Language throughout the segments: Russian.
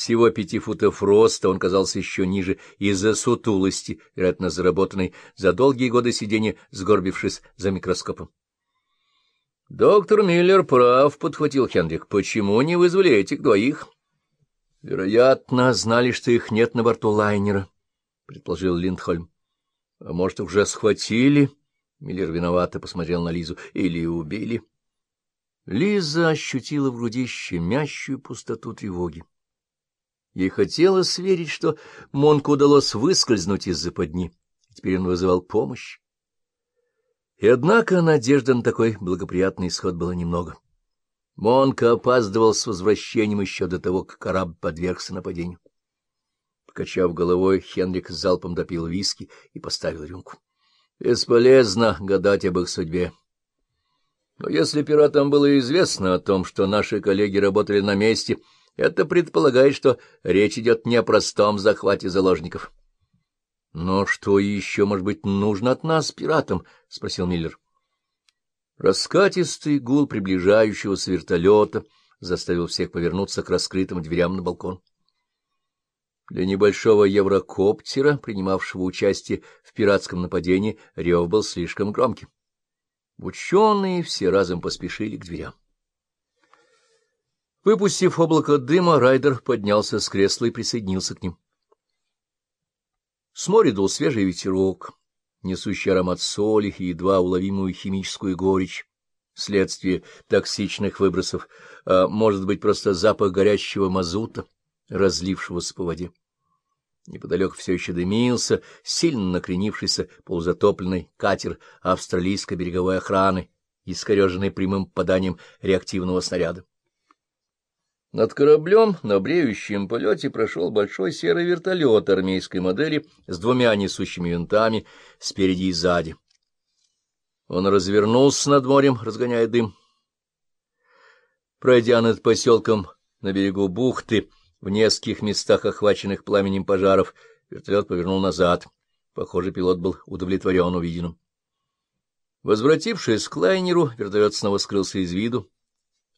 Всего пяти футов роста он казался еще ниже из-за сутулости, вероятно, заработанной за долгие годы сидения, сгорбившись за микроскопом. — Доктор Миллер прав, — подхватил Хенрик. — Почему не вызвали этих двоих? — Вероятно, знали, что их нет на борту лайнера, — предположил Линдхольм. — А может, уже схватили? Миллер виновато посмотрел на Лизу. — Или убили? Лиза ощутила в груди щемящую пустоту тревоги. Ей хотелось верить, что Монку удалось выскользнуть из западни, теперь он вызывал помощь. И однако надежды на такой благоприятный исход было немного. Монка опаздывал с возвращением еще до того, как корабль подвергся нападению. Покачав головой, Хенрик залпом допил виски и поставил рюмку. Бесполезно гадать об их судьбе. Но если пиратам было известно о том, что наши коллеги работали на месте это предполагает, что речь идет не о простом захвате заложников. — Но что еще, может быть, нужно от нас, пиратам? — спросил Миллер. Раскатистый гул приближающегося вертолета заставил всех повернуться к раскрытым дверям на балкон. Для небольшого еврокоптера, принимавшего участие в пиратском нападении, рев был слишком громким. Ученые все разом поспешили к дверям. Выпустив облако дыма, Райдер поднялся с кресла и присоединился к ним. С моря дул свежий ветерок, несущий аромат соли и едва уловимую химическую горечь, следствие токсичных выбросов, а может быть просто запах горящего мазута, разлившегося по воде. Неподалеку все еще дымился сильно накренившийся полузатопленный катер австралийской береговой охраны, искореженный прямым поданием реактивного снаряда. Над кораблем на бреющем полете прошел большой серый вертолет армейской модели с двумя несущими винтами спереди и сзади. Он развернулся над морем, разгоняя дым. Пройдя над поселком на берегу бухты, в нескольких местах, охваченных пламенем пожаров, вертолет повернул назад. Похоже, пилот был удовлетворен увиденным. Возвратившись к лайнеру, вертолет снова скрылся из виду,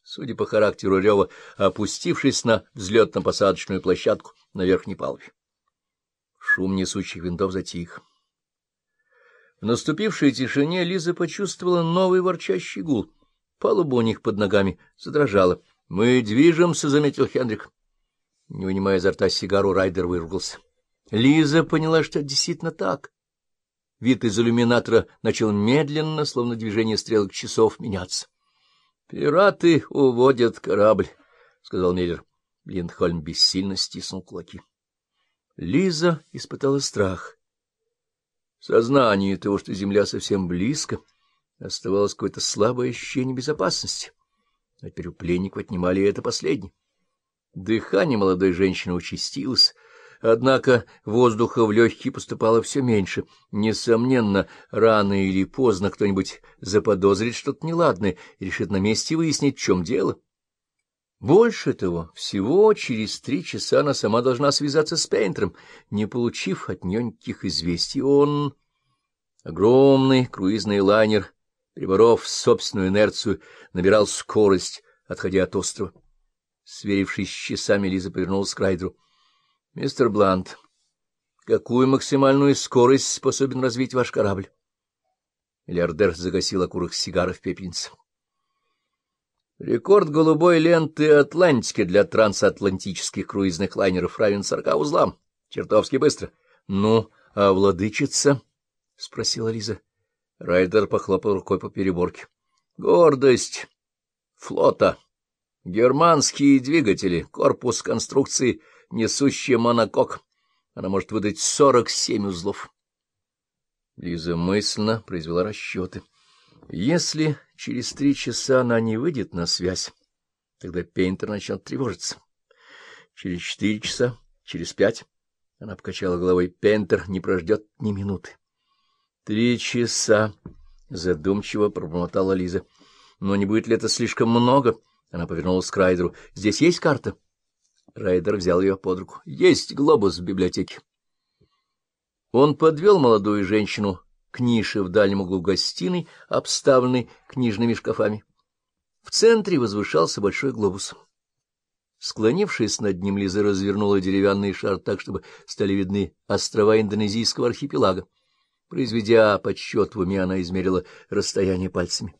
судя по характеру рева, опустившись на взлетно-посадочную площадку на верхней палубе. Шум несущих винтов затих. В наступившей тишине Лиза почувствовала новый ворчащий гул. Палуба у них под ногами задрожала. — Мы движемся, — заметил Хендрик. Не вынимая изо рта сигару, Райдер выругался. Лиза поняла, что действительно так. Вид из иллюминатора начал медленно, словно движение стрелок часов, меняться. — Пираты уводят корабль, — сказал Миллер. Линдхольм бессильно стиснул кулаки. Лиза испытала страх. Сознание того, что земля совсем близко, оставалось какое-то слабое ощущение безопасности. А теперь у пленников отнимали это последнее. Дыхание молодой женщины участилось, Однако воздуха в легкие поступало все меньше. Несомненно, рано или поздно кто-нибудь заподозрит что-то неладное и решит на месте выяснить, в чем дело. Больше того, всего через три часа она сама должна связаться с Пейнтером. Не получив от нее никаких известий, он... Огромный круизный лайнер, переборов собственную инерцию, набирал скорость, отходя от острова. Сверившись с часами, Лиза повернулась к Райдеру. — Мистер Блант, какую максимальную скорость способен развить ваш корабль? Миллиардер загасил окурок сигары в пепельнице. Рекорд голубой ленты Атлантики для трансатлантических круизных лайнеров равен сорока узлам. Чертовски быстро. — Ну, а владычица? — спросила Лиза. Райдер похлопал рукой по переборке. — Гордость флота. Германские двигатели, корпус конструкции — несущая монокок. Она может выдать сорок семь узлов. Лиза мысленно произвела расчеты. Если через три часа она не выйдет на связь, тогда Пейнтер начнет тревожиться. Через четыре часа, через пять... Она покачала головой. Пейнтер не прождет ни минуты. Три часа, задумчиво пробормотала Лиза. Но не будет ли это слишком много? Она повернулась к Райдеру. Здесь есть карта? Райдер взял ее под руку. — Есть глобус в библиотеке. Он подвел молодую женщину к нише в дальнем углу гостиной, обставленной книжными шкафами. В центре возвышался большой глобус. Склонившись над ним, Лиза развернула деревянный шар так, чтобы стали видны острова индонезийского архипелага. Произведя подсчет в уме, она измерила расстояние пальцами.